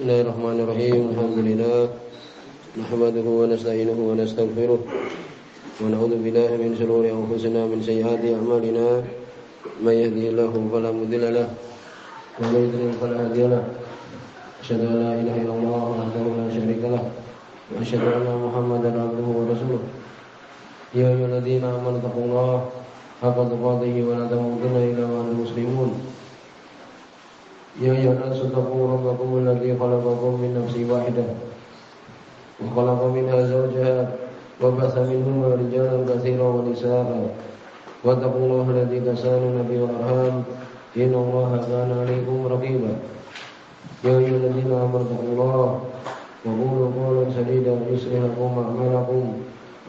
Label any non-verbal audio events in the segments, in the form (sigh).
بسم الله الرحمن الرحيم الحمد لله نحمده ونستعينه ونستغفره ونعوذ بالله من شرور أنفسنا من سيئات أعمالنا من يهده الله فلا مضل له ومن يضلل فلا هادي له أشهد أن لا إله إلا الله وحده لا شريك له وأشهد أن محمدا عبده ورسوله يا أيها الذين آمنوا اتقوا الله حق تقاته ولا تموتن إلا وأنتم مسلمون يا أيها الناس اتقوا ربكم الذي خلقكم من نفس واحدة وخلق منها زوجها وبث منهما رجالا كثيرا ونساء واتقوا الله الذي تسالون به والأرحام إن الله كان عليكم رقيبا يا أيها الذين آمنوا اتقوا الله وقولوا قولا سديدا يصلح لكم أعمالكم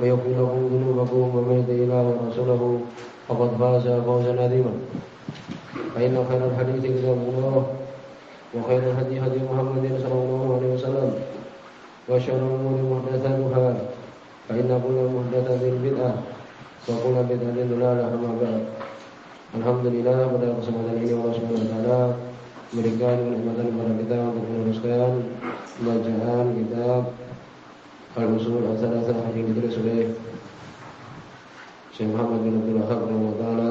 ويغفر لكم ذنوبكم ومن يطع الله ورسوله فقد فاز فوزا عظيما فإن خير الحديث كتاب الله وخير الهدي هدي محمد صلى الله عليه وسلم وشر الأمور محدثاتها فإن كل محدثة بدعة وكل بدعة ضلالة أما بعد Alhamdulillah pada kesempatan ini Allah Subhanahu wa taala memberikan kenikmatan kepada kita untuk meneruskan bacaan kitab Al-Usul Asal-Asal yang ditulis oleh Syekh Muhammad bin Abdul Wahab taala.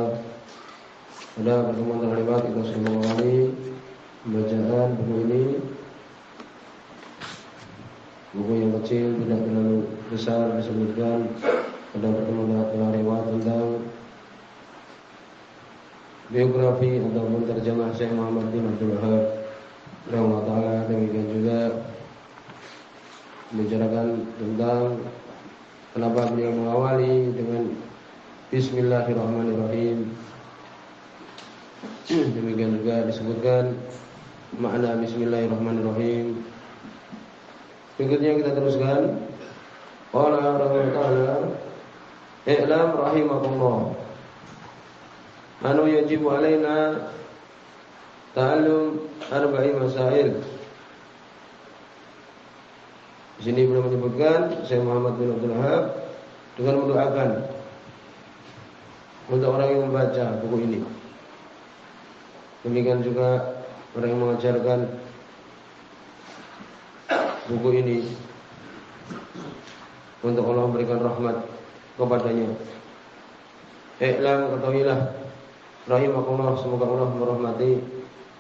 pada pertemuan terlewat kita sudah mengawali bacaan buku ini. Buku yang kecil tidak terlalu besar disebutkan pada pertemuan terlewat tentang biografi ataupun terjemah Syekh Muhammad bin Abdul Wahab Allah Ta'ala demikian juga membicarakan tentang kenapa beliau mengawali dengan Bismillahirrahmanirrahim demikian juga disebutkan makna Bismillahirrahmanirrahim berikutnya kita teruskan Qala Allah Ta'ala I'lam rahimakumullah anu yajibu alaina ta'allum arba'i masail. Di sini belum menyebutkan Syekh Muhammad bin Abdul Wahab dengan mendoakan untuk orang yang membaca buku ini. Demikian juga orang yang mengajarkan buku ini untuk Allah memberikan rahmat kepadanya. Iklam ketahuilah rahimakumullah semoga Allah merahmati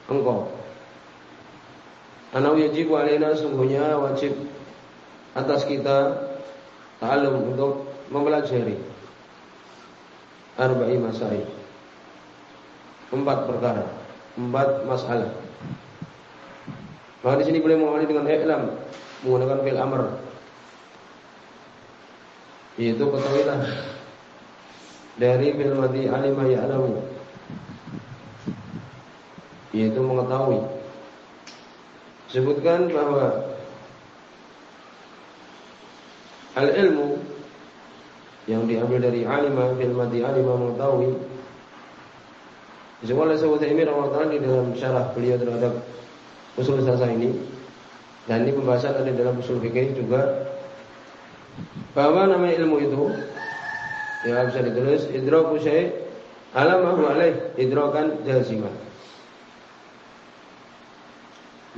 engkau. Anau yajibu alaina sungguhnya wajib atas kita ta'allum untuk mempelajari arba'i masail. Empat perkara, empat masalah. Maka di sini boleh mengawali dengan i'lam menggunakan fil amr. Yaitu ketahuilah dari fil mati alima ya'lamu yaitu mengetahui. Sebutkan bahwa al-ilmu yang diambil dari alimah fil mati alimah mengetahui Disebut oleh Syekh Utsaimin rahimahullah di dalam syarah beliau terhadap usul sasa ini. Dan ini pembahasan ada dalam usul fikih juga. Bahwa namanya ilmu itu ya bisa ditulis idraku syai' alamahu alaih idrakan jazimah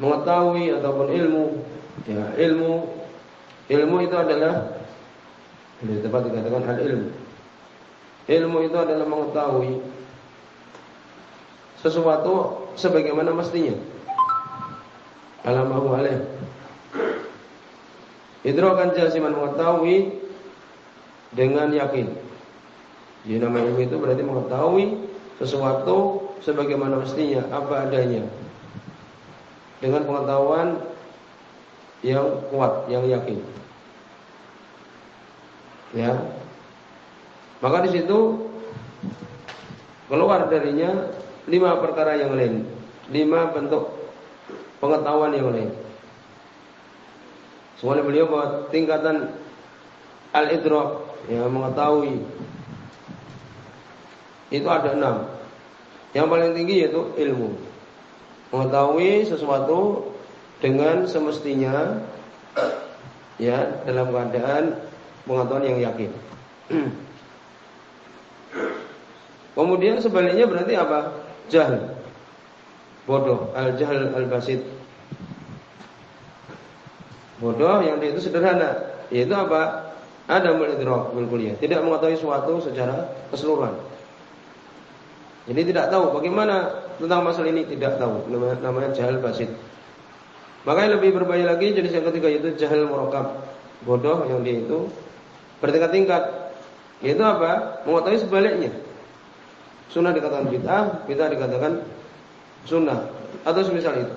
mengetahui ataupun ilmu ya ilmu ilmu itu adalah lebih tepat dikatakan al ilmu ilmu itu adalah mengetahui sesuatu sebagaimana mestinya alamahu alaih idrakan jasiman mengetahui dengan yakin jadi nama ilmu itu berarti mengetahui sesuatu sebagaimana mestinya apa adanya dengan pengetahuan yang kuat, yang yakin. Ya. Maka di situ keluar darinya lima perkara yang lain, lima bentuk pengetahuan yang lain. Semuanya beliau bahwa tingkatan al-idrak yang mengetahui itu ada enam. Yang paling tinggi yaitu ilmu mengetahui sesuatu dengan semestinya ya dalam keadaan pengetahuan yang yakin. (clears throat) Kemudian sebaliknya berarti apa? Jahil. Bodoh, al-jahl al-basit. Bodoh yang itu sederhana, yaitu apa? Ada idrak bil kuliah, tidak mengetahui suatu secara keseluruhan. Jadi tidak tahu bagaimana tentang masalah ini tidak tahu. Namanya, namanya jahil basit. Makanya lebih berbahaya lagi jenis yang ketiga yaitu jahil murakab. Bodoh yang dia itu bertingkat-tingkat. Yaitu apa? Mengetahui sebaliknya. Sunnah dikatakan bid'ah, bid'ah dikatakan sunnah atau semisal itu.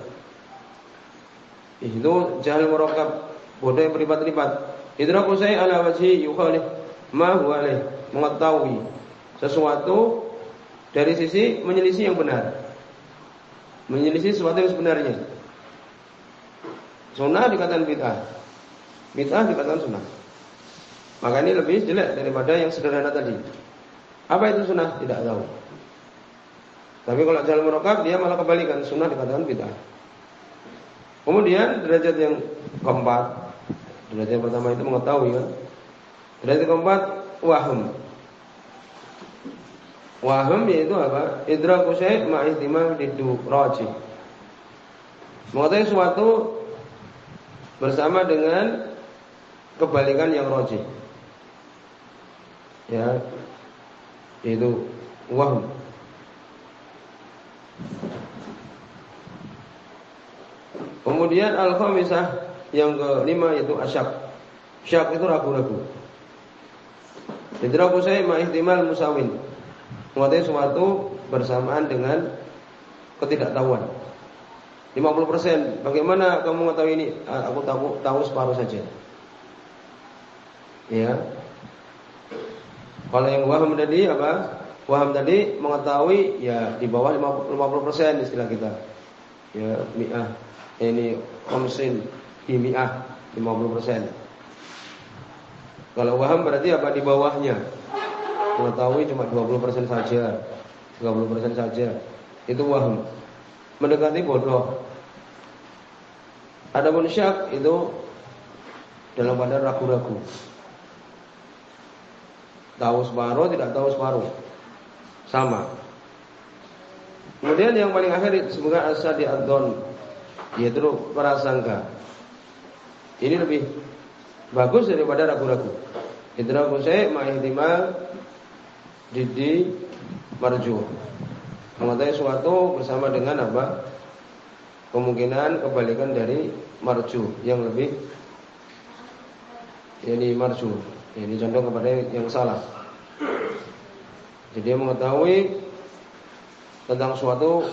Itu jahil murakab, bodoh yang berlipat-lipat. Idraku saya ala wajhi yukhalif ma huwa mengetahui sesuatu dari sisi menyelisih yang benar. Menyelisih sesuatu yang sebenarnya. Sunnah dikatakan bid'ah. Bid'ah dikatakan sunnah. Maka ini lebih jelek daripada yang sederhana tadi. Apa itu sunnah? Tidak tahu. Tapi kalau jalan merokap dia malah kebalikan sunnah dikatakan bid'ah. Kemudian derajat yang keempat, derajat yang pertama itu mengetahui kan. Derajat keempat wahum. Waham yaitu apa? Idraku syai' ma'ihtimam didu raji. Mengetahui sesuatu bersama dengan kebalikan yang roji. Ya, yaitu waham. Kemudian al-khamisah yang kelima yaitu asyak. Syak itu ragu-ragu. Idraku syai' ma'ihtimal musawin mengetahui sesuatu bersamaan dengan ketidaktahuan. 50%. Bagaimana kamu mengetahui ini? Ah, aku tahu tahu separuh saja. Ya. Kalau yang waham tadi apa? Waham tadi mengetahui ya di bawah 50% istilah kita. Ya, mi'ah. Ini komsin di mi'ah 50%. Kalau waham berarti apa di bawahnya? mengetahui cuma 20% saja, 30% saja. Itu waham. Mendekati bodoh. Ada syak itu dalam badan ragu-ragu. Tahu separuh, tidak tahu separuh. Sama. Kemudian yang paling akhir semoga asadi adon yaitu prasangka. Ini lebih bagus daripada ragu-ragu. Idraku saya ma'ihtimal Didi marju. Mengetahui suatu bersama dengan apa? Kemungkinan kebalikan dari marju yang lebih ini marju. Ini contoh kepada yang salah. Jadi dia mengetahui tentang suatu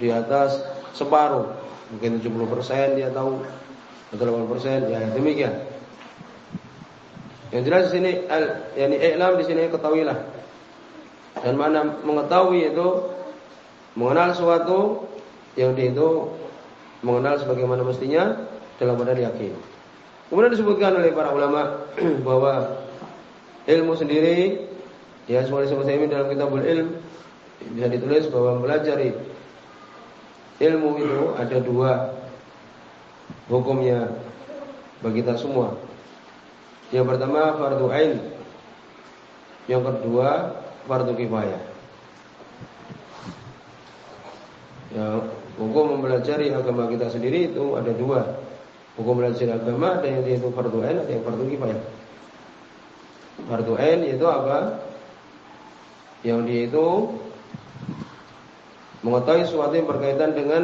di atas separuh, mungkin 70% dia tahu atau 80% ya demikian. Yang jelas di sini al yani i'lam di sini ketahuilah dan mana mengetahui itu mengenal suatu yang dia itu mengenal sebagaimana mestinya dalam keadaan yakin. Kemudian disebutkan oleh para ulama (clears throat) bahwa ilmu sendiri ya semuanya saya ini dalam kitabul ilm bisa ditulis bahwa mempelajari ilmu itu ada dua hukumnya bagi kita semua. Yang pertama fardu ain. Yang kedua fardu kifayah. Ya, hukum mempelajari agama kita sendiri itu ada dua. Hukum belajar agama ada yang yaitu fardu ain, ada yang fardu kifayah. Fardu ain itu apa? Yang dia itu mengetahui sesuatu yang berkaitan dengan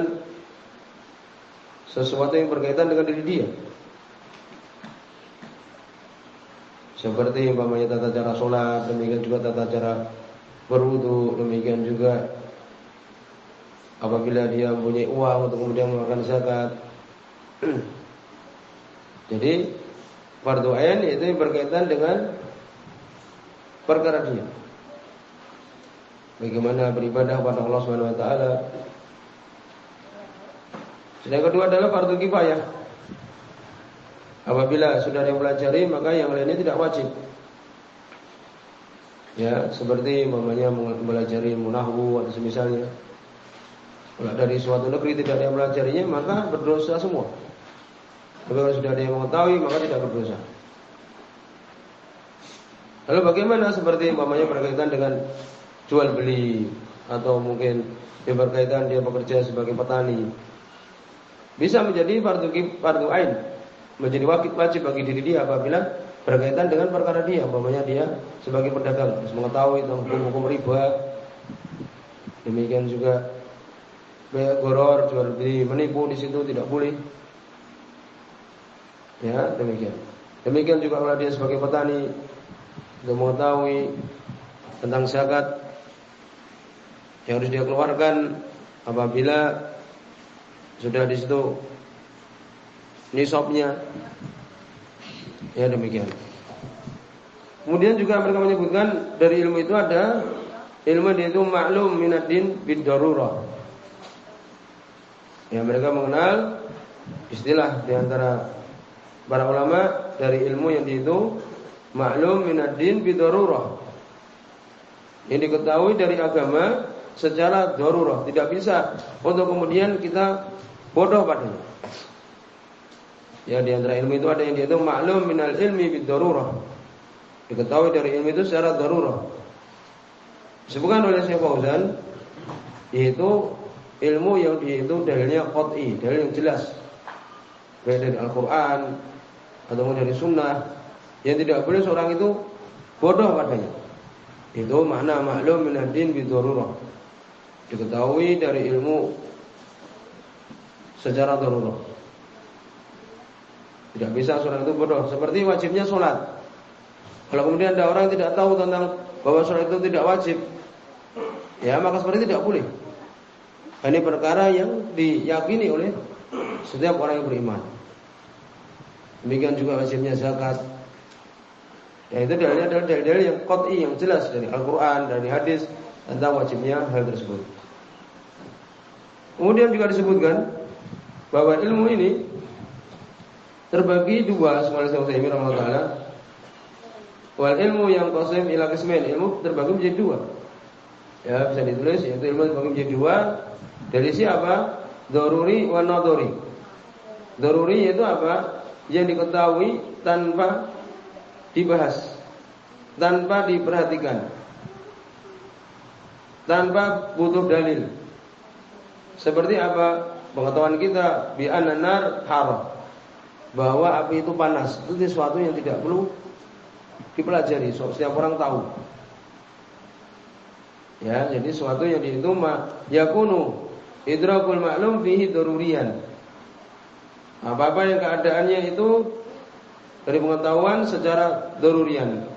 sesuatu yang berkaitan dengan diri dia. Seperti umpamanya tata cara sholat, demikian juga tata cara berwudu, demikian juga apabila dia mempunyai uang untuk kemudian mengeluarkan zakat. (clears throat) Jadi fardu ain itu berkaitan dengan perkara dia. Bagaimana beribadah kepada Allah Subhanahu wa taala. Yang kedua adalah fardu kifayah. Apabila sudah yang pelajari maka yang lainnya tidak wajib. Ya, seperti mamanya mempelajari munahwu atau semisalnya. Kalau dari suatu negeri tidak ada yang melajarinya maka berdosa semua. Tapi kalau sudah ada yang mengetahui maka tidak berdosa. Lalu bagaimana seperti mamanya berkaitan dengan jual beli atau mungkin yang berkaitan dia bekerja sebagai petani bisa menjadi fardu fardu ain menjadi wajib wajib bagi diri dia apabila berkaitan dengan perkara dia, umpamanya dia sebagai pedagang harus mengetahui tentang hukum-hukum riba. Demikian juga goror, jual beli, menipu di situ tidak boleh. Ya, demikian. Demikian juga kalau dia sebagai petani untuk mengetahui tentang zakat yang harus dia keluarkan apabila sudah di situ nisabnya. Ya demikian. Kemudian juga mereka menyebutkan dari ilmu itu ada ilmu itu maklum minadin bid darurah ya mereka mengenal istilah di antara para ulama dari ilmu yang itu maklum minadin bid darurah yang diketahui dari agama secara darurah tidak bisa untuk kemudian kita bodoh padanya Ya di antara ilmu itu ada yang dihitung maklum minal ilmi bid darurah. Diketahui dari ilmu itu secara darurah. Disebutkan oleh Syekh Fauzan yaitu ilmu yang dihitung dalilnya qat'i, dalil yang jelas. Baik dari Al-Qur'an atau dari sunnah yang tidak boleh seorang itu bodoh padanya. Itu makna maklum minal din bid darurah. Diketahui dari ilmu secara darurah. Tidak bisa sholat itu bodoh. Seperti wajibnya sholat. Kalau kemudian ada orang yang tidak tahu tentang bahwa sholat itu tidak wajib, ya maka seperti tidak boleh. Ini perkara yang diyakini oleh setiap orang yang beriman. Demikian juga wajibnya zakat. Ya itu dalilnya adalah dalil-dalil yang qat'i yang jelas dari Al-Qur'an, dari hadis tentang wajibnya hal tersebut. Kemudian juga disebutkan bahwa ilmu ini terbagi dua semua saya Utsaimin rahimahullah Wal ilmu yang qasim ila qismain, ilmu terbagi menjadi dua. Ya, bisa ditulis yaitu ilmu terbagi menjadi dua. Dari siapa? Doruri wa nadori. Doruri yaitu apa? Yang diketahui tanpa dibahas, tanpa diperhatikan, tanpa butuh dalil. Seperti apa? Pengetahuan kita bi nar haram. Bahwa api itu panas. Itu sesuatu yang tidak perlu dipelajari. So, setiap orang tahu. Ya jadi sesuatu yang itu ma yakunu idrakul maklum fihi darurian apa-apa yang keadaannya itu dari pengetahuan secara darurian.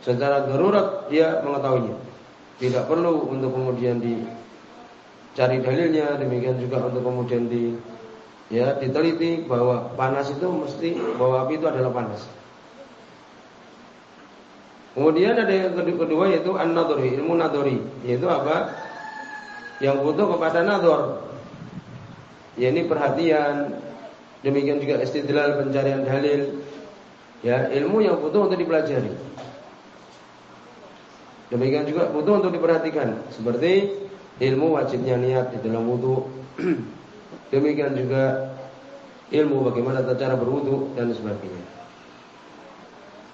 Secara darurat dia mengetahuinya. Tidak perlu untuk kemudian dicari dalilnya demikian juga untuk kemudian di ya diteliti bahwa panas itu mesti bahwa api itu adalah panas. Kemudian ada yang kedua yaitu an-nadhari, ilmu nadhari, yaitu apa? Yang butuh kepada nadhar. Ya ini perhatian, demikian juga istidlal pencarian dalil. Ya, ilmu yang butuh untuk dipelajari. Demikian juga butuh untuk diperhatikan, seperti ilmu wajibnya niat di dalam wudhu (clears throat) Demikian juga ilmu bagaimana cara berwudu dan sebagainya.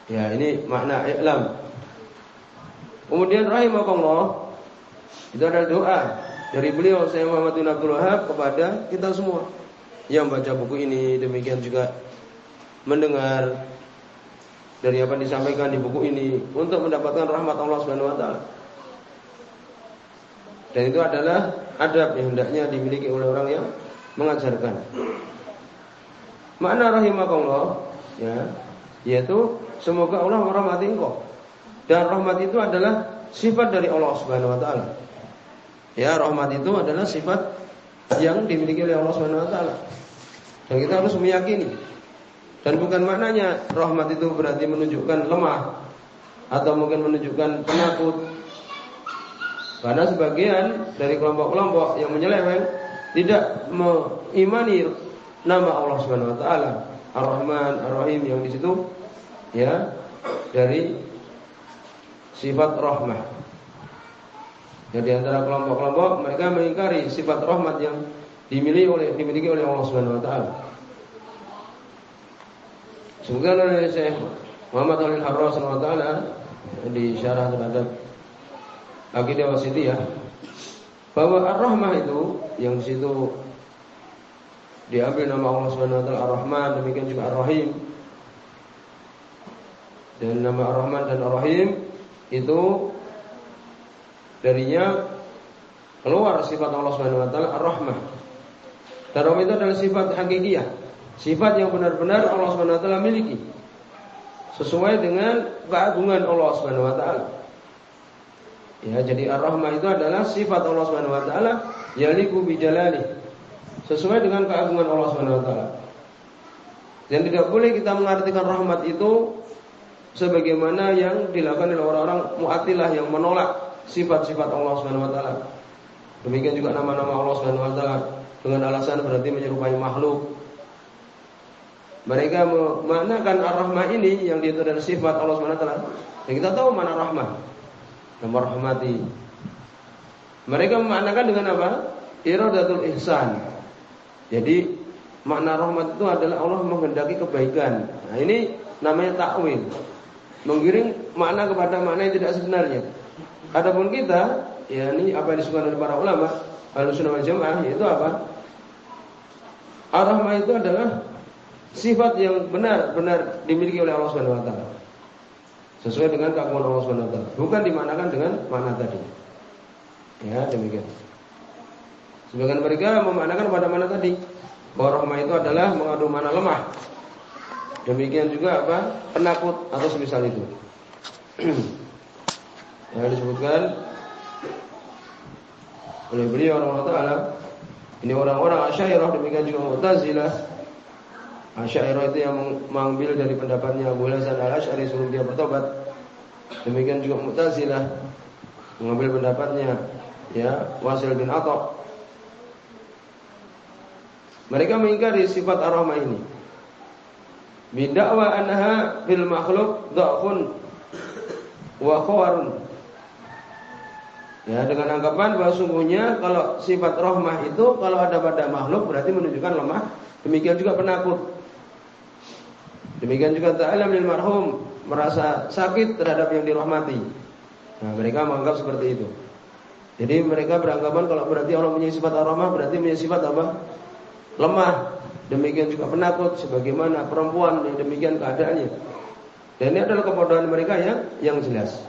Ya, ini makna i'lam. Kemudian rahimahullah itu adalah doa dari beliau saya Muhammad bin Abdul Wahab kepada kita semua yang baca buku ini demikian juga mendengar dari apa disampaikan di buku ini untuk mendapatkan rahmat Allah Subhanahu wa taala. Dan itu adalah adab yang hendaknya dimiliki oleh orang yang mengajarkan. Makna rahimakallah ya, yaitu semoga Allah merahmati engkau. Dan rahmat itu adalah sifat dari Allah Subhanahu wa taala. Ya, rahmat itu adalah sifat yang dimiliki oleh Allah Subhanahu wa taala. Dan kita harus meyakini. Dan bukan maknanya rahmat itu berarti menunjukkan lemah atau mungkin menunjukkan penakut. Karena sebagian dari kelompok-kelompok yang menyeleweng tidak mengimani nama Allah Subhanahu wa taala Ar-Rahman Ar-Rahim yang di situ ya dari sifat rahmah. Jadi antara kelompok-kelompok mereka mengingkari sifat rahmat yang dimiliki oleh dimiliki oleh Allah Subhanahu wa taala. Semoga oleh Syekh Muhammad Alil Harras wa taala di syarah terhadap Aqidah Wasitiyah bahwa ar-rahmah itu yang di situ diambil nama Allah Subhanahu wa taala Ar-Rahman, demikian juga Ar-Rahim. Dan nama Ar-Rahman dan Ar-Rahim itu darinya keluar sifat Allah Subhanahu wa taala Ar-Rahmah. Dan Rahmah itu adalah sifat hakikiyah, sifat yang benar-benar Allah Subhanahu wa taala miliki. Sesuai dengan keagungan Allah Subhanahu wa taala. Ya, jadi Ar-Rahmah itu adalah sifat Allah Subhanahu wa taala yaliku bijalali. Sesuai dengan keagungan Allah Subhanahu wa taala. Dan tidak boleh kita mengartikan rahmat itu sebagaimana yang dilakukan oleh orang-orang Mu'attilah yang menolak sifat-sifat Allah Subhanahu wa taala. Demikian juga nama-nama Allah Subhanahu wa taala dengan alasan berarti menyerupai makhluk. Mereka memanakan ar-rahmah ini yang itu adalah sifat Allah Subhanahu wa taala. Dan kita tahu mana rahmah. Nama rahmati. Mereka memaknakan dengan apa? Iradatul ihsan. Jadi makna rahmat itu adalah Allah menghendaki kebaikan. Nah, ini namanya takwil. Menggiring makna kepada makna yang tidak sebenarnya. Adapun kita, ya ini apa yang disebutkan oleh para ulama, Ahlussunnah wal Jamaah yaitu apa? Ar-Rahmah itu adalah sifat yang benar-benar dimiliki oleh Allah Subhanahu wa taala. Sesuai dengan keagungan Allah Subhanahu wa taala, bukan dimanakan dengan makna tadi. Ya, demikian. Sebagian mereka memaknakan pada mana tadi? Bahwa rahmah itu adalah mengadu mana lemah. Demikian juga apa? Penakut atau semisal itu. (clears throat) yang disebutkan oleh beliau Allah Taala ini orang-orang Asy'ariyah demikian juga Mu'tazilah. Asy'ariyah itu yang mengambil dari pendapatnya Abu Hasan Al-Asy'ari sebelum dia bertobat. Demikian juga Mu'tazilah mengambil pendapatnya ya Wasil bin Atha. Mereka mengingkari sifat ar-rahmah ini. Bidakwa anha fil makhluk dha'fun wa khawarun. Ya, dengan anggapan bahwa sungguhnya kalau sifat rahmah itu kalau ada pada makhluk berarti menunjukkan lemah. Demikian juga penakut. Demikian juga ta'alam lil marhum merasa sakit terhadap yang dirahmati. Nah, mereka menganggap seperti itu. Jadi mereka beranggapan kalau berarti Allah punya sifat ar-rahmah berarti punya sifat apa? Lemah. Demikian juga penakut sebagaimana perempuan yang demikian keadaannya. Dan ini adalah kebodohan mereka yang yang jelas.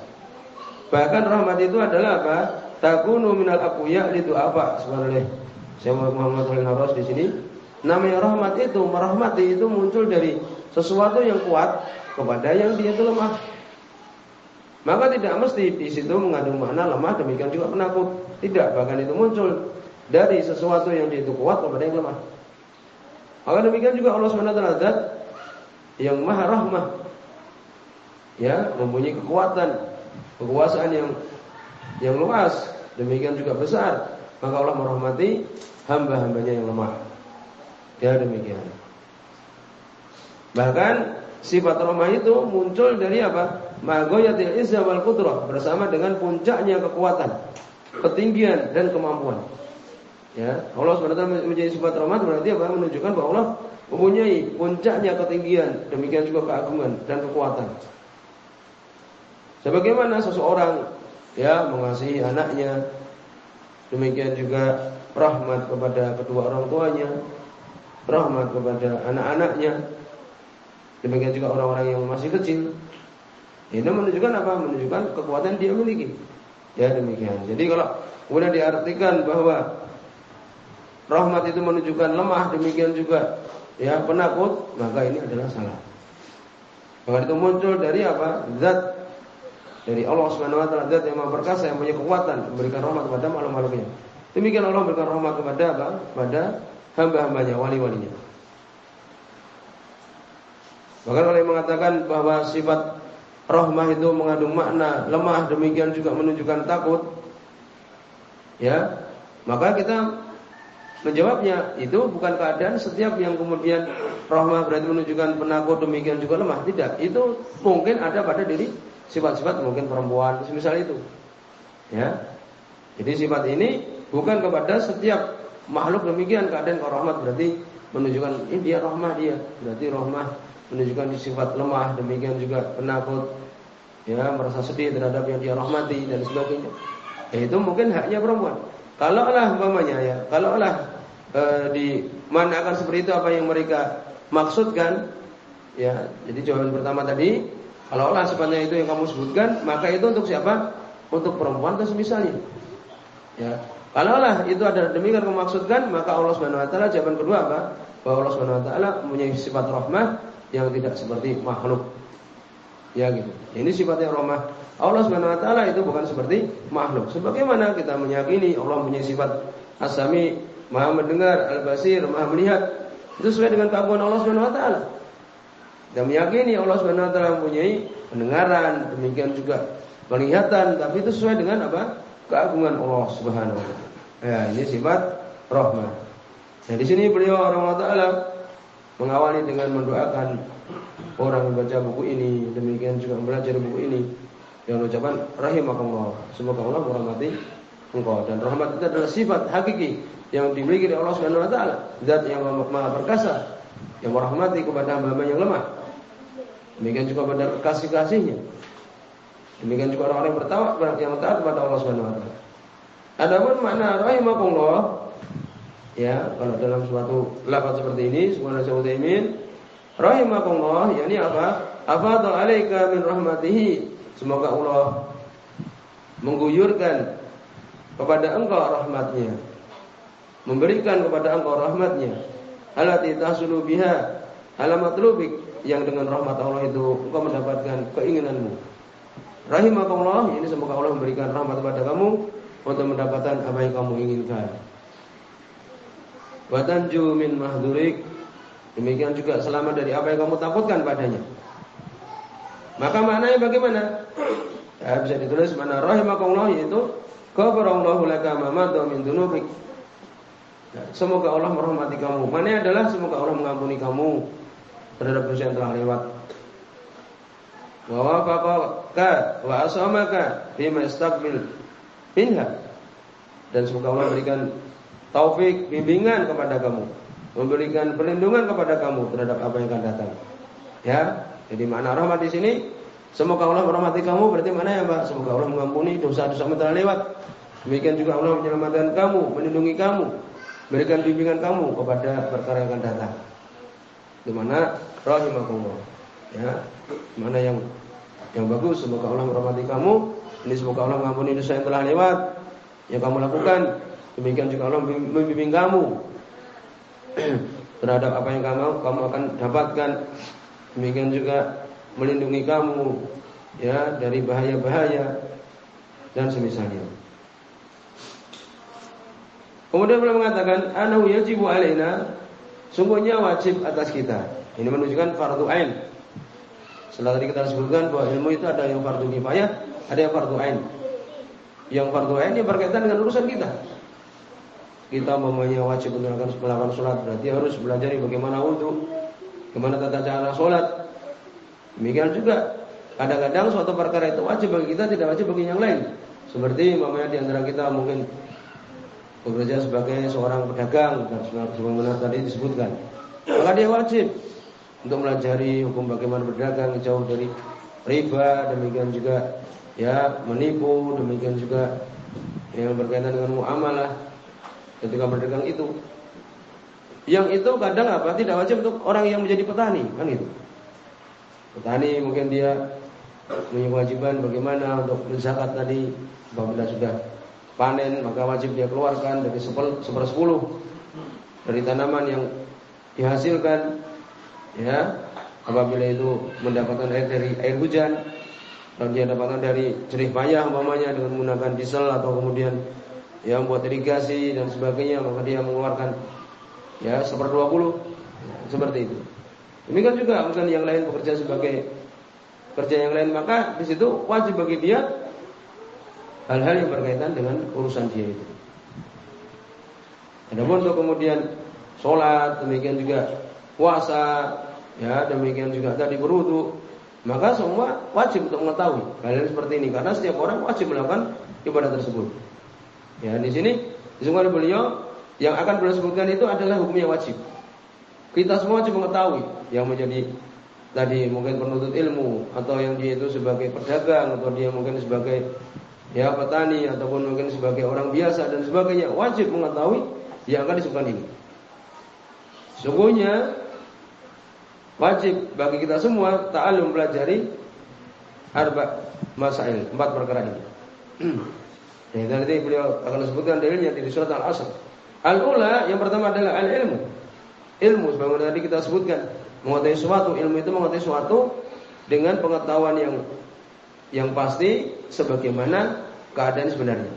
Bahkan rahmat itu adalah apa? Takunu minal aqwiya itu apa? Sebenarnya saya Muhammad Khalil Haros di sini. Namanya rahmat itu, merahmati itu muncul dari sesuatu yang kuat kepada yang dia itu lemah. Maka tidak mesti di situ mengandung makna lemah demikian juga penakut. Tidak, bahkan itu muncul dari sesuatu yang dia itu kuat kepada yang lemah. Maka demikian juga Allah SWT zat yang maha rahmah. Ya, mempunyai kekuatan, kekuasaan yang yang luas, demikian juga besar. Maka Allah merahmati hamba-hambanya yang lemah. Ya demikian. Bahkan sifat rahmah itu muncul dari apa? Magoyatil izza wal qudrah bersama dengan puncaknya kekuatan, ketinggian dan kemampuan. Ya, Allah SWT menjadi sifat rahmat berarti apa? Menunjukkan bahwa Allah mempunyai puncaknya ketinggian, demikian juga keagungan dan kekuatan. Sebagaimana seseorang ya mengasihi anaknya, demikian juga rahmat kepada kedua orang tuanya, rahmat kepada anak-anaknya, demikian juga orang-orang yang masih kecil. Ini menunjukkan apa? Menunjukkan kekuatan dia miliki. Ya demikian. Jadi kalau kemudian diartikan bahwa rahmat itu menunjukkan lemah, demikian juga ya penakut, maka ini adalah salah. Maka itu muncul dari apa? Zat dari Allah Subhanahu wa taala, zat yang Maha Perkasa yang punya kekuatan memberikan rahmat kepada makhluk-makhluknya. Demikian Allah memberikan rahmat kepada apa? Pada hamba-hambanya, wali-walinya. Bahkan oleh yang mengatakan bahwa sifat rahmah itu mengandung makna lemah, demikian juga menunjukkan takut. Ya, maka kita Menjawabnya itu bukan keadaan setiap yang kemudian rahmah berarti menunjukkan penakut demikian juga lemah. Tidak, itu mungkin ada pada diri sifat-sifat mungkin perempuan, misal itu. Ya. Jadi sifat ini bukan kepada setiap makhluk demikian keadaan kalau rahmat berarti menunjukkan ini dia rahmah dia. Berarti rahmah menunjukkan sifat lemah demikian juga penakut ya merasa sedih terhadap yang dia rahmati dan sebagainya. Ya, itu mungkin haknya perempuan. Kalau Allah umpamanya ya, kalau Allah e, di mana akan seperti itu apa yang mereka maksudkan ya jadi jawaban pertama tadi kalau Allah sifatnya itu yang kamu sebutkan maka itu untuk siapa untuk perempuan atau semisalnya ya kalau Allah itu ada demikian kamu maksudkan maka Allah Subhanahu wa taala jawaban kedua apa bahwa Allah Subhanahu wa taala mempunyai sifat rahmah yang tidak seperti makhluk ya gitu ini sifatnya rahmah Allah Subhanahu wa taala itu bukan seperti makhluk sebagaimana kita meyakini Allah mempunyai sifat asami Maha mendengar, Al-Basir, Maha melihat. Itu sesuai dengan keagungan Allah Subhanahu wa taala. Dan meyakini Allah Subhanahu wa taala mempunyai pendengaran, demikian juga penglihatan, tapi itu sesuai dengan apa? Keagungan Allah Subhanahu wa taala. Ya, ini sifat rahmah. Nah, di sini beliau Allah taala mengawali dengan mendoakan orang membaca buku ini, demikian juga belajar buku ini yang ucapan rahimakumullah. Semoga Allah merahmati engkau dan rahmat itu adalah sifat hakiki yang dimiliki oleh Allah Subhanahu wa taala, zat yang maha perkasa, yang merahmati kepada hamba yang lemah. Demikian juga pada kasih-kasihnya. Demikian juga orang-orang yang bertawak yang taat kepada Allah Subhanahu wa taala. Adapun makna rahimakumullah ya, kalau dalam suatu lafaz seperti ini, wa ta'ala rahimakumullah yakni apa? Afadal alaika min rahmatihi. Semoga Allah mengguyurkan kepada engkau rahmatnya memberikan kepada engkau rahmatnya alati tahsulu biha alamat lubik yang dengan rahmat Allah itu engkau mendapatkan keinginanmu rahimakumullah ini semoga Allah memberikan rahmat kepada kamu untuk mendapatkan apa yang kamu inginkan. Wa tanju min mahdurik. Demikian juga selamat dari apa yang kamu takutkan padanya. Maka maknanya bagaimana? (clears throat) Ya, bisa ditulis mana rahimakumullah yaitu Ghafarallahu laka ma dunubik. Semoga Allah merahmati kamu. Mana adalah semoga Allah mengampuni kamu terhadap dosa yang telah lewat. Wa wafaqaka wa asamaka bima istaqbil minha. Dan semoga Allah berikan taufik bimbingan kepada kamu, memberikan perlindungan kepada kamu terhadap apa yang akan datang. Ya, jadi makna rahmat di sini semoga Allah merahmati kamu berarti mana ya, Pak? Semoga Allah mengampuni dosa-dosa yang telah lewat. Demikian juga Allah menyelamatkan kamu, melindungi kamu berikan bimbingan kamu kepada perkara yang akan datang. Di mana rahimakumullah. Ya, mana yang yang bagus semoga Allah merahmati kamu. Ini semoga Allah mengampuni dosa yang telah lewat yang kamu lakukan. Demikian juga Allah membimbing kamu (clears throat) terhadap apa yang kamu kamu akan dapatkan. Demikian juga melindungi kamu ya dari bahaya-bahaya dan semisalnya. Kemudian beliau mengatakan, "Anahu yajibu alaina" Sungguhnya wajib atas kita. Ini menunjukkan fardu ain. Setelah tadi kita sebutkan bahwa ilmu itu ada yang fardu kifayah, ada yang fardu ain. Yang fardu ain yang berkaitan dengan urusan kita. Kita mempunyai wajib melakukan melakukan sholat, berarti harus belajar bagaimana wudhu, bagaimana tata cara sholat. Demikian juga kadang-kadang suatu perkara itu wajib bagi kita, tidak wajib bagi yang lain. Seperti mamanya di antara kita mungkin bekerja sebagai seorang pedagang dan sebagaimana tadi disebutkan. Maka dia wajib untuk melajari hukum bagaimana berdagang jauh dari riba, demikian juga ya menipu, demikian juga yang berkaitan dengan muamalah ketika berdagang itu. Yang itu kadang apa? Tidak wajib untuk orang yang menjadi petani, kan itu. Petani mungkin dia punya kewajiban bagaimana untuk berzakat tadi apabila sudah panen maka wajib dia keluarkan dari sepersepuluh dari tanaman yang dihasilkan ya. Apabila itu mendapatkan air dari air hujan dan dia dapatkan dari jerih payah umpamanya dengan menggunakan diesel atau kemudian ya membuat irigasi dan sebagainya maka dia mengeluarkan ya seperdua puluh. Seperti itu. Demikian juga mungkin yang lain bekerja sebagai kerja yang lain maka di situ wajib bagi dia hal-hal yang berkaitan dengan urusan dia itu. Adapun untuk kemudian sholat, demikian juga puasa, ya demikian juga tadi berwudu, maka semua wajib untuk mengetahui hal seperti ini karena setiap orang wajib melakukan ibadah tersebut. Ya di sini disebutkan beliau yang akan beliau sebutkan itu adalah hukumnya wajib. Kita semua wajib mengetahui yang menjadi tadi mungkin penuntut ilmu atau yang dia itu sebagai pedagang atau dia mungkin sebagai ya petani ataupun mungkin sebagai orang biasa dan sebagainya wajib mengetahui yang akan disebutkan ini. Sungguhnya wajib bagi kita semua ta'alum pelajari arba masail, empat perkara ini. Ya, dan nanti beliau akan sebutkan dalilnya di surat Al-Asr. Al-ula yang pertama adalah al-ilmu. Ilmu sebagaimana tadi kita sebutkan, mengetahui sesuatu, ilmu itu mengetahui sesuatu dengan pengetahuan yang yang pasti sebagaimana keadaan sebenarnya.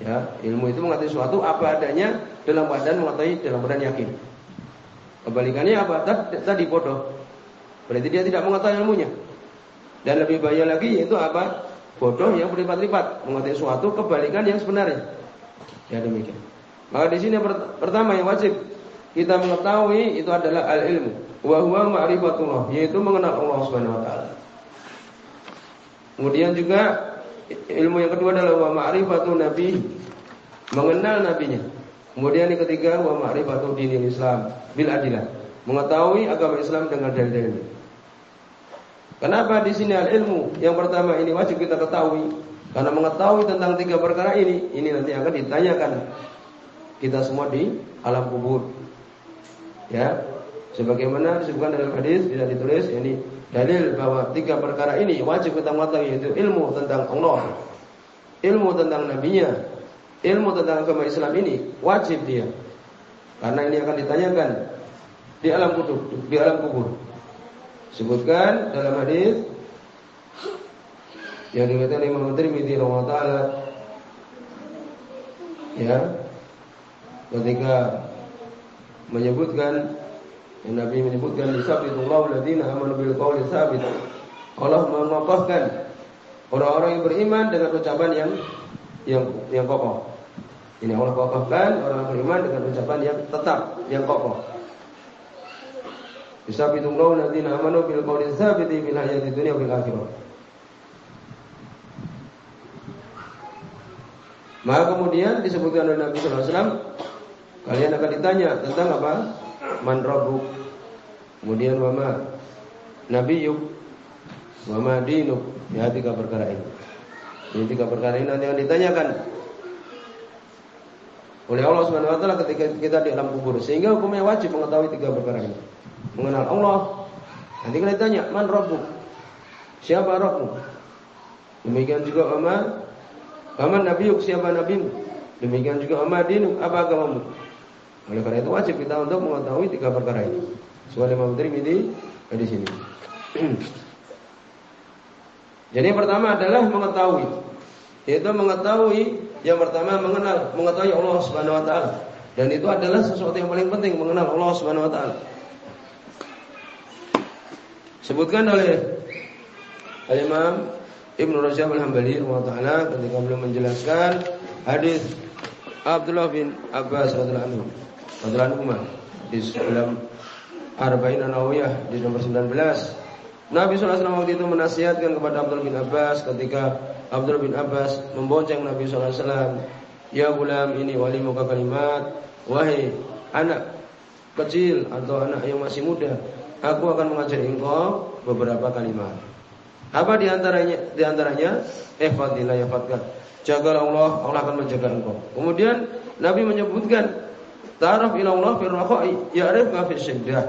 Ya, ilmu itu mengetahui sesuatu apa adanya dalam keadaan mengetahui dalam keadaan yakin. Kebalikannya apa? Tadi bodoh. Berarti dia tidak mengetahui ilmunya. Dan lebih bahaya lagi yaitu apa? Bodoh yang berlipat-lipat mengetahui suatu kebalikan yang sebenarnya. Ya demikian. Maka di sini pertama yang wajib kita mengetahui itu adalah al-ilmu. Wa huwa ma'rifatullah, yaitu mengenal Allah Subhanahu wa taala. Kemudian juga ilmu yang kedua adalah wa ma'rifatun nabi, mengenal nabinya. Kemudian yang ketiga wa ma'rifatul dinil Islam bil adilah, mengetahui agama Islam dengan dalil-dalilnya. Kenapa di sini al ilmu? Yang pertama ini wajib kita ketahui. Karena mengetahui tentang tiga perkara ini, ini nanti akan ditanyakan kita semua di alam kubur. Ya, sebagaimana disebutkan dalam hadis tidak ditulis ini dalil bahwa tiga perkara ini wajib kita mengetahui yaitu ilmu tentang Allah, ilmu tentang nabinya, ilmu tentang agama Islam ini wajib dia. Karena ini akan ditanyakan di alam kubur, di alam kubur. Sebutkan dalam hadis yang diriwayatkan Imam Tirmidzi rahimahullah ya ketika menyebutkan yang Nabi menyebutkan disabitullahu alladziina amanu bil qawli sabit Allah mengokohkan orang-orang yang beriman dengan ucapan yang yang yang kokoh. Ini Allah kokohkan orang beriman dengan ucapan yang tetap, yang kokoh. Yusabitullahu alladziina amanu bil qawli tsabiti fil hayati dunya wal akhirah. Maka kemudian disebutkan oleh Nabi sallallahu alaihi wasallam kalian akan ditanya tentang apa? Man rabbuk? Kemudian wama nabiyuk? Wama dinuk? Ya tiga perkara ini. Ini tiga perkara ini nanti akan ditanyakan oleh Allah Subhanahu wa taala ketika kita di alam kubur. Sehingga hukumnya wajib mengetahui tiga perkara ini mengenal Allah. Nanti kita tanya, "Man rabbuk?" Siapa Rabbmu? Demikian juga Amma Amma Nabiuk siapa nabimu? Demikian juga Amma dinuk apa agamamu? Oleh karena itu wajib kita untuk mengetahui tiga perkara ini. Soal Imam Tirmidzi di sini. (clears throat) Jadi yang pertama adalah mengetahui. Yaitu mengetahui yang pertama mengenal, mengetahui Allah Subhanahu wa taala. Dan itu adalah sesuatu yang paling penting mengenal Allah Subhanahu wa taala. Sebutkan oleh Al-Imam Ibn Rajab Al-Hambali taala ketika beliau menjelaskan hadis Abdullah bin Abbas radhiyallahu anhu radhiyallahu anhu di dalam Arba'in Nawawiyah di nomor 19 Nabi SAW waktu itu menasihatkan kepada Abdullah bin Abbas ketika Abdullah bin Abbas membonceng Nabi SAW Ya gulam ini wali muka kalimat Wahai anak kecil atau anak yang masih muda aku akan mengajari engkau beberapa kalimat. Apa di antaranya? Di antaranya, ihfadillah yahfadka. Jagalah Allah, Allah akan menjaga engkau. Kemudian Nabi menyebutkan, ta'aruf ila Allah fil raqa'i, ya'rifka fil syiddah.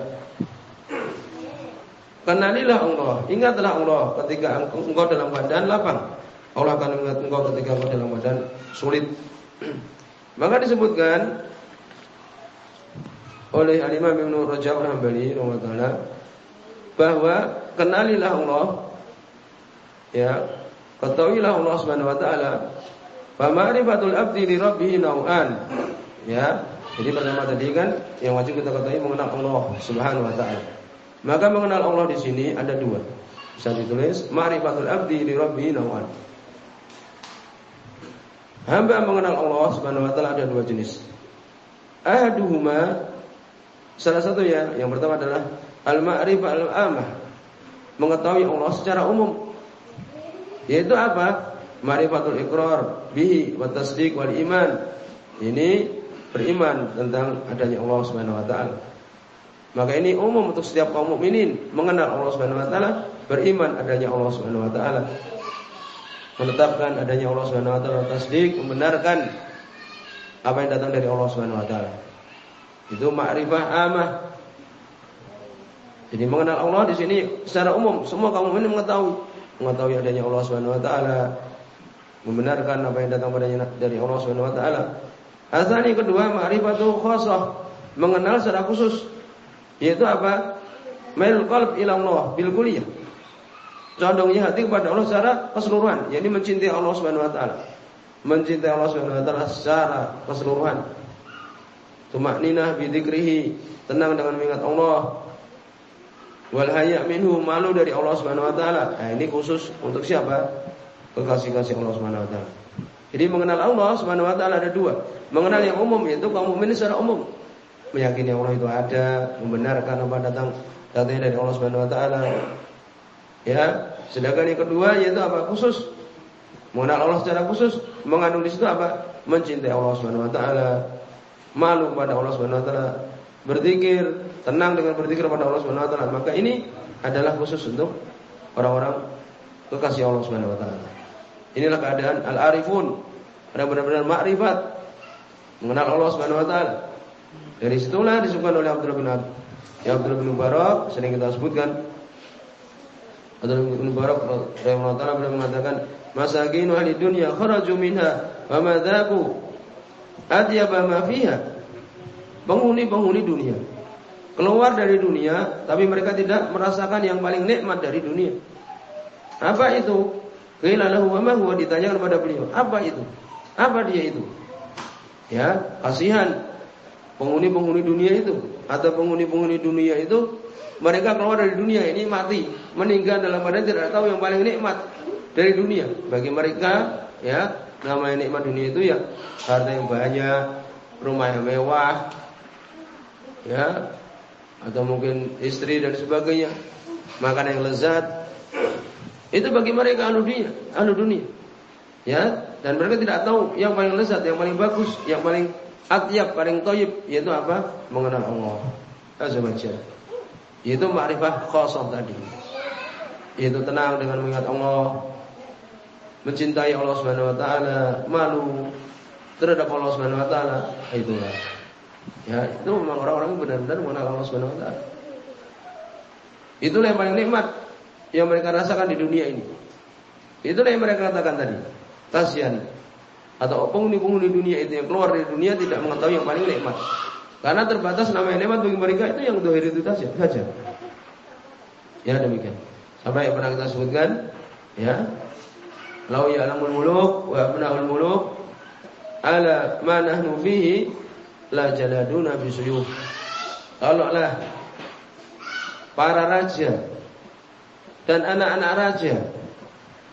Kenalilah Allah, ingatlah Allah ketika engkau dalam keadaan lapang. Allah akan ingat engkau ketika engkau dalam keadaan sulit. (clears throat) Maka disebutkan oleh Al-Imam Ibn Rajab Al-Hambali bahwa kenalilah Allah ya ketahuilah Allah Subhanahu wa taala fa ma'rifatul abdi li rabbih nau'an ya jadi pertama tadi kan yang wajib kita ketahui mengenal Allah Subhanahu wa taala maka mengenal Allah di sini ada dua bisa ditulis ma'rifatul abdi li rabbih nau'an hamba mengenal Allah Subhanahu wa taala ada dua jenis ahaduhuma Salah satu ya, yang pertama adalah al-ma'rifah al-amah. Mengetahui Allah secara umum. Yaitu apa? Ma'rifatul iqrar bihi wa tasdiq wal iman. Ini beriman tentang adanya Allah Subhanahu wa taala. Maka ini umum untuk setiap kaum mukminin mengenal Allah Subhanahu wa taala, beriman adanya Allah Subhanahu wa taala. Menetapkan adanya Allah Subhanahu wa taala, tasdik membenarkan apa yang datang dari Allah Subhanahu wa taala. Itu ma'rifah amah. Jadi mengenal Allah di sini secara umum semua kaum mukmin mengetahui mengetahui adanya Allah Subhanahu wa taala, membenarkan apa yang datang padanya dari Allah Subhanahu wa taala. Asani kedua ma'rifatu khassah, mengenal secara khusus yaitu apa? Mail qalb ila Allah bil kulliyah. Condongnya hati kepada Allah secara keseluruhan, yakni mencintai Allah Subhanahu wa taala. Mencintai Allah Subhanahu wa taala secara keseluruhan. Tumakninah bi dzikrihi, tenang dengan mengingat Allah. Wal minhu, malu dari Allah Subhanahu wa taala. Nah, ini khusus untuk siapa? Kekasih-kasih Allah Subhanahu wa taala. Jadi mengenal Allah Subhanahu wa taala ada dua. Mengenal yang umum yaitu kaum mukmin secara umum. Meyakini Allah itu ada, membenarkan apa datang datangnya dari Allah Subhanahu wa taala. Ya, sedangkan yang kedua yaitu apa? Khusus. Mengenal Allah secara khusus mengandung di situ apa? Mencintai Allah Subhanahu wa taala, malu pada Allah Subhanahu wa taala, berzikir, tenang dengan berzikir pada Allah Subhanahu wa taala. Maka ini adalah khusus untuk orang-orang kekasih Allah Subhanahu wa taala. Inilah keadaan al-arifun. Benar-benar makrifat mengenal Allah Subhanahu wa taala. Dari situlah disebutkan oleh Abdullah bin Abdul ya Abdullah bin Mubarak sering kita sebutkan Abdullah bin Mubarak rahimahullah taala beliau mengatakan masakinu ahli dunya kharaju minha wa madzaku atyaba ma fiha penghuni-penghuni dunia. Keluar dari dunia, tapi mereka tidak merasakan yang paling nikmat dari dunia. Apa itu? Qila lahu wa ma ditanyakan kepada beliau. Apa itu? Apa dia itu? Ya, kasihan penghuni-penghuni dunia itu. Atau penghuni-penghuni dunia itu mereka keluar dari dunia ini mati, meninggal dalam badan tidak tahu yang paling nikmat dari dunia. Bagi mereka, ya, namanya nikmat dunia itu ya harta yang banyak, rumah yang mewah, ya atau mungkin istri dan sebagainya makan yang lezat. Itu bagi mereka anu dunia anu dunia ya. Dan mereka tidak tahu yang paling lezat yang paling bagus yang paling atyab paling toyib yaitu apa mengenal Allah azza wajalla yaitu ma'rifah khosong tadi yaitu tenang dengan mengingat Allah mencintai Allah Subhanahu wa taala malu terhadap Allah Subhanahu wa taala itulah Ya, itu memang orang-orang benar-benar mengenal Allah Subhanahu wa taala. Itulah yang paling nikmat yang mereka rasakan di dunia ini. Itulah yang mereka katakan tadi. Kasihan atau penghuni-penghuni dunia itu yang keluar dari dunia tidak mengetahui yang paling nikmat. Karena terbatas namanya nikmat bagi mereka itu yang dohir itu saja. Ya demikian. Sampai yang pernah kita sebutkan, ya. Lau ya'lamul muluk wa abnaul muluk ala ma nahnu fihi la jaladuna bisuyuh. Kalaulah para raja dan anak-anak raja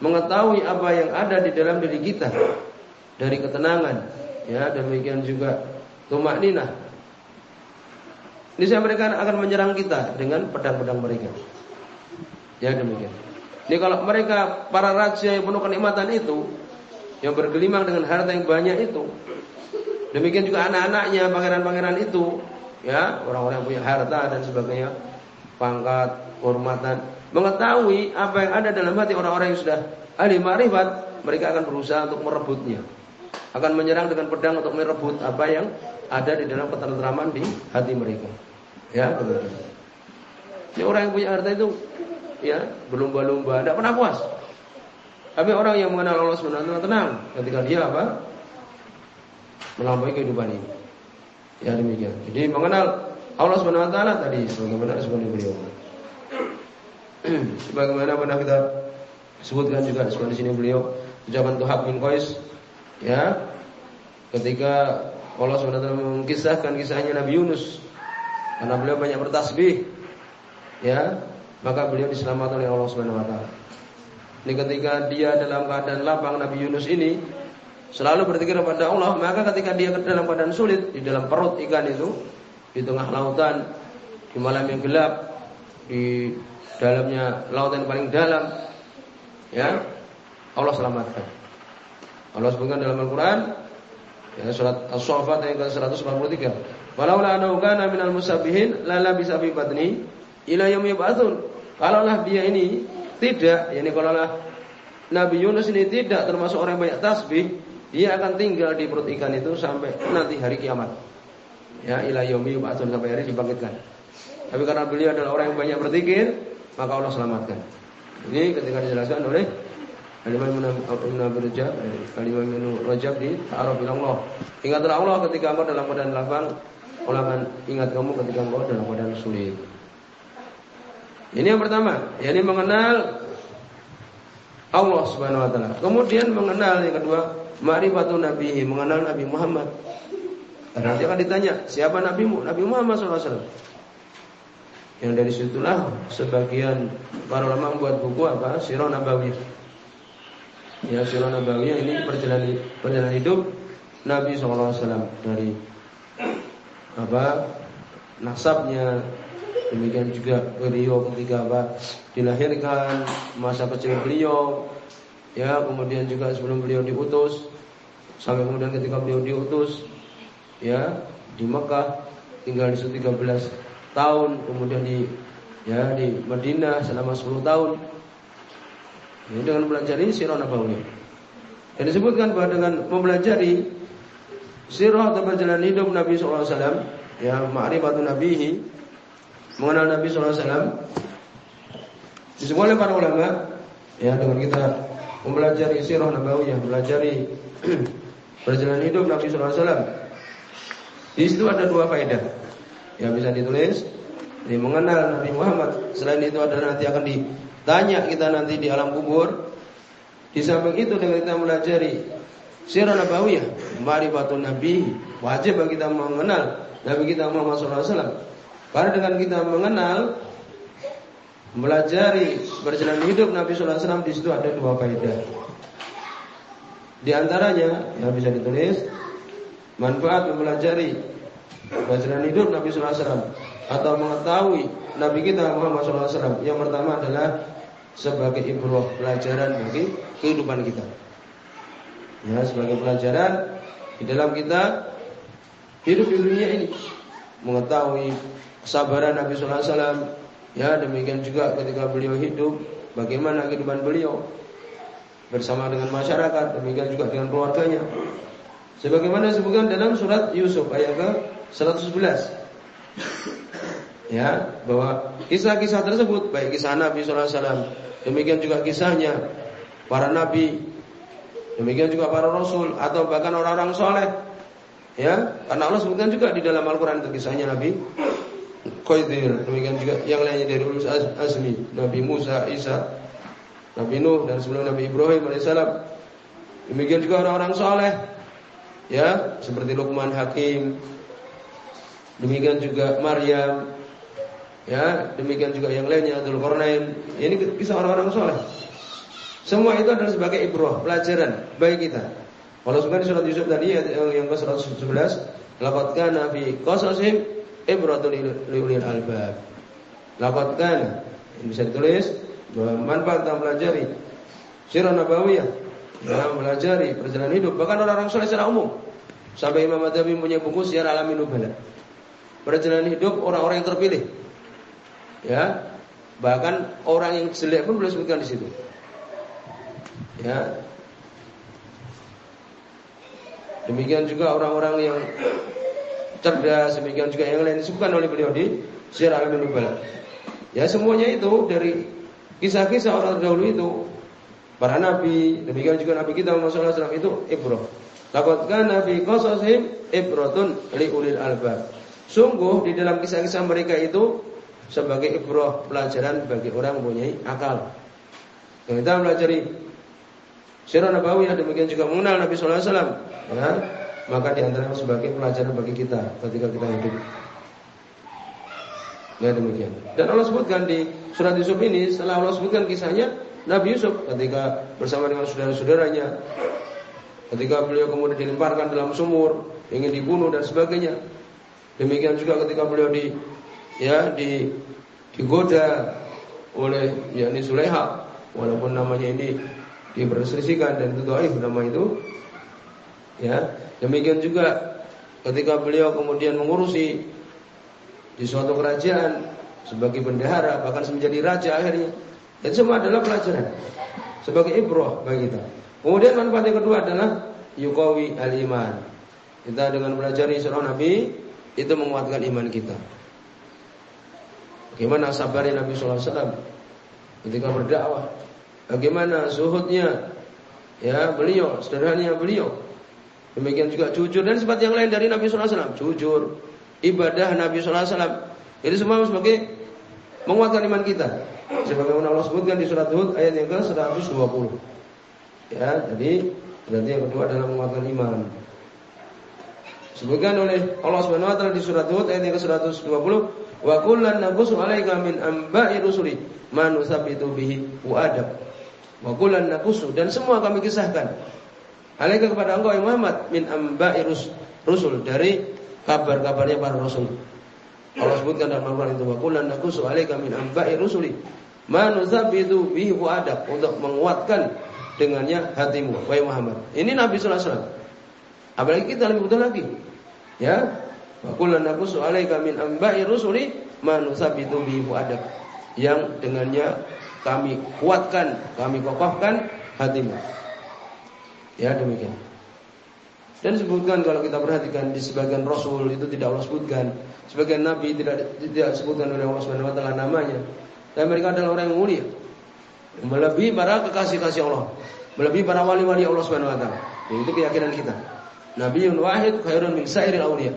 mengetahui apa yang ada di dalam diri kita dari ketenangan, ya demikian juga tumak ninah. Niscaya mereka akan menyerang kita dengan pedang-pedang mereka. Ya demikian. Ini kalau mereka para raja yang penuh kenikmatan itu, yang bergelimang dengan harta yang banyak itu, Demikian juga anak-anaknya, pangeran-pangeran itu, ya, orang-orang punya harta dan sebagainya, pangkat, kehormatan, mengetahui apa yang ada dalam hati orang-orang yang sudah ahli ma'rifat, mereka akan berusaha untuk merebutnya. Akan menyerang dengan pedang untuk merebut apa yang ada di dalam ketentraman di hati mereka. Ya, begitu. Ini orang yang punya harta itu ya, berlomba-lomba, tidak pernah puas. Tapi orang yang mengenal Allah Subhanahu tenang ketika dia apa? melampaui kehidupan ini. Ya demikian. Jadi mengenal Allah Subhanahu wa taala tadi sebagaimana disebutkan beliau. (clears throat) sebagaimana pernah kita sebutkan juga di sini beliau ucapan Tuhab bin Qais ya ketika Allah taala mengkisahkan kisahnya Nabi Yunus karena beliau banyak bertasbih ya maka beliau diselamatkan oleh Allah Subhanahu wa. Ini ketika dia dalam keadaan lapang Nabi Yunus ini selalu berzikir kepada Allah, maka ketika dia dalam keadaan sulit di dalam perut ikan itu, di tengah lautan, di malam yang gelap, di dalamnya lautan paling dalam, ya Allah selamatkan. Allah sebutkan dalam Al-Quran, ya surat As-Saffat ayat ke-183. Walaula annahu kana minal musabbihin lala bisa fi batni ila yaumi yub'atsun. Kalaulah dia ini tidak, yakni kalaulah Nabi Yunus ini tidak termasuk orang yang banyak tasbih, dia akan tinggal di perut ikan itu sampai nanti hari kiamat. Ya, ila yaumi yub'atsun sampai hari dibangkitkan. Tapi karena beliau adalah orang yang banyak berzikir, maka Allah selamatkan. Ini ketika dijelaskan oleh Al-Imam Ibn Rajab, Al-Imam Ibn Rajab di Ta'aruf Allah. Ingatlah Allah ketika engkau dalam keadaan lapang, Allah akan ingat kamu ketika engkau dalam keadaan sulit. Ini yang pertama, yakni mengenal Allah Subhanahu wa taala. Kemudian mengenal yang kedua, ma'rifatun nabihi, mengenal Nabi Muhammad. Karena nanti akan ditanya, siapa nabimu? Nabi Muhammad SAW. Yang dari situlah sebagian para ulama membuat buku apa? Sirah Nabawiyah. Ya, Sirah Nabawiyah ini perjalanan perjalanan hidup Nabi SAW dari apa nasabnya demikian juga beliau ketika apa dilahirkan masa kecil beliau ya kemudian juga sebelum beliau diutus sampai kemudian ketika beliau diutus ya di Mekah tinggal di situ 13 tahun kemudian di ya di Madinah selama 10 tahun ini dengan mempelajari sirah nabawiyah dan disebutkan bahwa dengan mempelajari sirah atau perjalanan hidup Nabi SAW ya ma'rifatun nabihi mengenal Nabi SAW disebut oleh para ulama ya dengan kita mempelajari sirah nabawiyah, mempelajari (clears throat) perjalanan hidup Nabi SAW. Di situ ada dua faedah yang bisa ditulis. Ini mengenal Nabi Muhammad. Selain itu adalah nanti akan ditanya kita nanti di alam kubur. Di samping itu dengan kita mempelajari sirah nabawiyah, ma'rifatun nabi, wajib bagi kita mengenal Nabi kita Muhammad SAW. Karena dengan kita mengenal Melajari perjalanan hidup Nabi Wasallam di situ ada dua faedah. Di antaranya yang bisa ditulis manfaat mempelajari perjalanan hidup Nabi Wasallam atau mengetahui Nabi kita Muhammad Wasallam. Yang pertama adalah sebagai ibrah pelajaran bagi kehidupan kita. Ya, sebagai pelajaran di dalam kita hidup di dunia ini mengetahui kesabaran Nabi Sallallahu Alaihi Wasallam. Ya demikian juga ketika beliau hidup, bagaimana kehidupan beliau bersama dengan masyarakat, demikian juga dengan keluarganya. Sebagaimana disebutkan dalam surat Yusuf ayat ke 111. Ya, bahwa kisah-kisah tersebut baik kisah Nabi Sallallahu Alaihi Wasallam, demikian juga kisahnya para nabi, demikian juga para rasul atau bahkan orang-orang soleh. Ya, karena Allah sebutkan juga di dalam Al-Quran itu kisahnya Nabi Khaidir, demikian juga yang lainnya dari ulus azmi, Nabi Musa, Isa, Nabi Nuh dan sebelum Nabi Ibrahim alaihissalam. Demikian juga orang-orang soleh, ya seperti Luqman Hakim, demikian juga Maryam, ya demikian juga yang lainnya Dzulqarnain. Ini kisah orang-orang soleh. Semua itu adalah sebagai ibrah, pelajaran bagi kita. Kalau sebenarnya surat Yusuf tadi yang ke 111, laqad kana fi ibratul liulil albab. Laqad bisa ditulis manfaat dalam pelajari sirah nabawiyah dalam pelajari perjalanan hidup bahkan orang-orang soleh secara umum sampai Imam Madzhabi punya buku Syiar Alamin Nubala perjalanan hidup orang-orang yang terpilih ya bahkan orang yang jelek pun boleh sebutkan di situ ya demikian juga orang-orang yang cerdas, demikian juga yang lain disebutkan oleh beliau di Syiar Alamin Nubala. Ya semuanya itu dari kisah-kisah orang dahulu itu para nabi, demikian juga nabi kita Muhammad SAW itu ibrah. Laqad kana fi qasasihim ibratun li ulil albab. Sungguh di dalam kisah-kisah mereka itu sebagai ibrah pelajaran bagi orang mempunyai akal. Yang kita pelajari Sirah Nabawiyah demikian juga mengenal Nabi Sallallahu Alaihi Wasallam. Ya, maka di antaranya sebagai pelajaran bagi kita ketika kita hidup. Ya demikian. Dan Allah sebutkan di surat Yusuf ini setelah Allah sebutkan kisahnya Nabi Yusuf ketika bersama dengan saudara-saudaranya ketika beliau kemudian dilemparkan dalam sumur ingin dibunuh dan sebagainya. Demikian juga ketika beliau di ya di digoda oleh yakni Sulaiha walaupun namanya ini diperselisihkan dan itu doaif nama itu ya Demikian juga ketika beliau kemudian mengurusi di suatu kerajaan sebagai bendahara bahkan menjadi raja akhirnya. Dan semua adalah pelajaran sebagai ibrah bagi kita. Kemudian manfaat yang kedua adalah yukawi al-iman. Kita dengan belajar surah Nabi itu menguatkan iman kita. Bagaimana sabarnya Nabi Sallallahu Alaihi Wasallam ketika berdakwah? Bagaimana zuhudnya ya beliau, sederhananya beliau. Demikian juga jujur dan sifat yang lain dari Nabi Sallallahu Alaihi Wasallam. Jujur, ibadah Nabi Sallallahu Alaihi Wasallam. Ini semua sebagai menguatkan iman kita. Sebagaimana Allah sebutkan di surat Hud ayat yang ke-120. Ya, jadi berarti yang kedua adalah menguatkan iman. Sebutkan oleh Allah Subhanahu wa taala di surat Hud ayat yang ke-120, "Wa kullan naqussu 'alaika min amba'i rusuli ma nusabbitu bihi wa adab." Wa kullan naqussu dan semua kami kisahkan. Alaika kepada engkau yang Muhammad min amba'i rusul dari kabar-kabarnya para rasul. Allah sebutkan dalam Al-Qur'an itu wa kullan naqussu 'alaika min amba'i rusuli ma nusabbitu bihi wa adab untuk menguatkan dengannya hatimu wahai Muhammad. Ini Nabi sallallahu alaihi wasallam. Apalagi kita lebih betul lagi. Ya. Wa kullu naqsu 'alaika min amba'i rusuli ma nusabbitu bihi fuadak. Yang dengannya kami kuatkan, kami kokohkan hatimu. Ya demikian. Dan sebutkan kalau kita perhatikan di sebagian rasul itu tidak Allah sebutkan, sebagian nabi tidak tidak sebutkan oleh Allah Subhanahu wa namanya. Dan mereka adalah orang yang mulia. Melebihi para kekasih-kasih Allah. Melebihi para wali-wali Allah Subhanahu wa taala. Itu keyakinan kita. Nabiun wahid khairun min sairil awliya.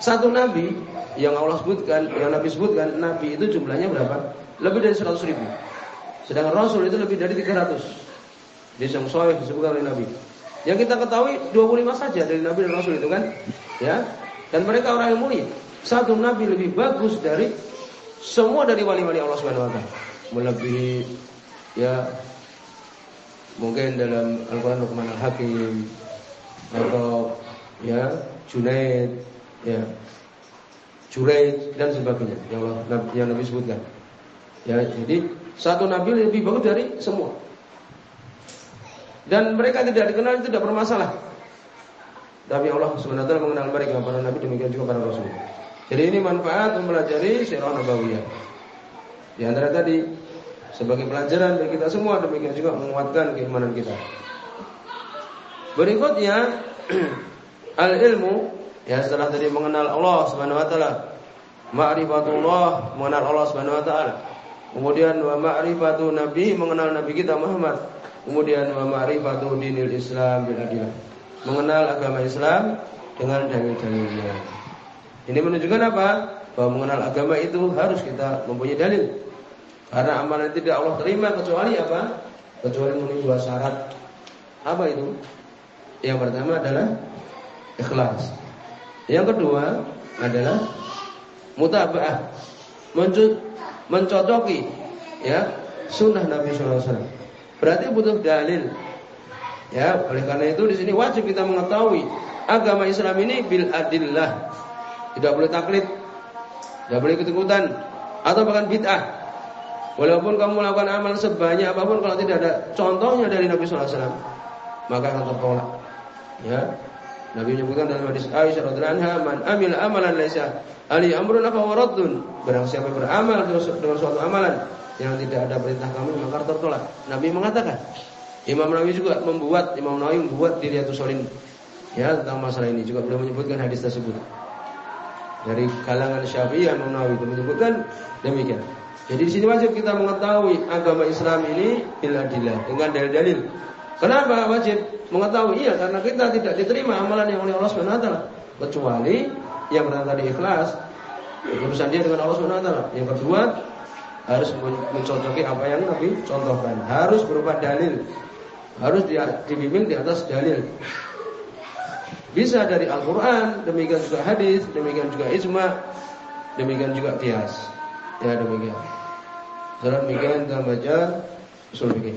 Satu nabi yang Allah sebutkan, yang Nabi sebutkan, nabi itu jumlahnya berapa? Lebih dari 100 ribu. Sedangkan Rasul itu lebih dari 300. Dia yang soleh disebutkan oleh Nabi. Yang kita ketahui 25 saja dari Nabi dan Rasul itu kan, ya. Dan mereka orang yang mulia. Satu Nabi lebih bagus dari semua dari wali-wali Allah Subhanahu Wa Taala. Melebihi ya mungkin dalam Al-Quran Luqman Al-Hakim atau ya Junaid ya. Juraid dan sebagainya yang Allah, yang Nabi sebutkan. Ya jadi satu Nabi lebih bagus dari semua. Dan mereka tidak dikenal itu tidak bermasalah. Tapi Allah SWT mengenal mereka para Nabi demikian juga para Rasul. Jadi ini manfaat mempelajari Sirah Nabawiyah. Di antara tadi sebagai pelajaran bagi kita semua demikian juga menguatkan keimanan kita. Berikutnya (clears throat) al ilmu ya setelah tadi mengenal Allah Subhanahu wa taala, ma'rifatullah mengenal Allah Subhanahu wa taala. Kemudian wa ma'rifatu nabi mengenal nabi kita Muhammad. Kemudian wa ma'rifatu dinil Islam bil adillah. Mengenal agama Islam dengan dalil-dalilnya. Ini menunjukkan apa? Bahwa mengenal agama itu harus kita mempunyai dalil. Karena amalan tidak Allah terima kecuali apa? Kecuali memenuhi dua syarat. Apa itu? Yang pertama adalah ikhlas. Yang kedua adalah mutabaah. Mencocoki ya sunnah Nabi SAW. Berarti butuh dalil. Ya, oleh karena itu di sini wajib kita mengetahui agama Islam ini bil adillah. Tidak boleh taklid, tidak boleh ikut-ikutan atau bahkan bid'ah. Walaupun kamu melakukan amal sebanyak apa pun kalau tidak ada contohnya dari Nabi SAW, maka akan tertolak. Ya. Nabi menyebutkan dalam hadis Aisyah radhiyallahu anha, "Man amila amalan laisa ali amrun fa waraddun." Barang siapa beramal dengan suatu amalan yang tidak ada perintah kami maka tertolak. Nabi mengatakan, Imam Nawawi juga membuat Imam Nawawi membuat Riyadhus Shalihin ya tentang masalah ini juga beliau menyebutkan hadis tersebut. Dari kalangan Syafi'iyah Imam Nawawi menyebutkan demikian. Jadi di sini wajib kita mengetahui agama Islam ini bila dengan dalil-dalil. Kenapa wajib mengetahui? Iya, karena kita tidak diterima amalan yang oleh Allah taala kecuali yang pertama tadi ikhlas, urusan dia dengan Allah taala. Yang kedua, harus mencocoki apa yang Nabi contohkan. Harus berupa dalil. Harus dibimbing di atas dalil. Bisa dari Al-Qur'an, demikian juga hadis, demikian juga ijma, demikian juga kias. Ya demikian. Salam demikian kita baca usul fikih.